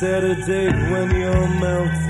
set a date when you're melted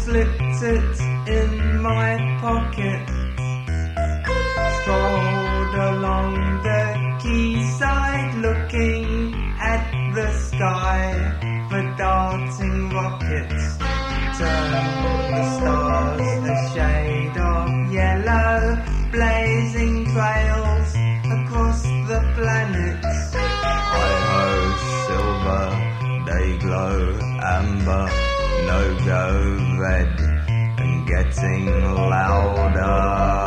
slipped it in my pocket. Strolled along the quayside, looking at the sky for darting rockets. Turned the stars a shade of yellow, blazing trails across the planet. ho, silver, they glow amber. No go and getting louder.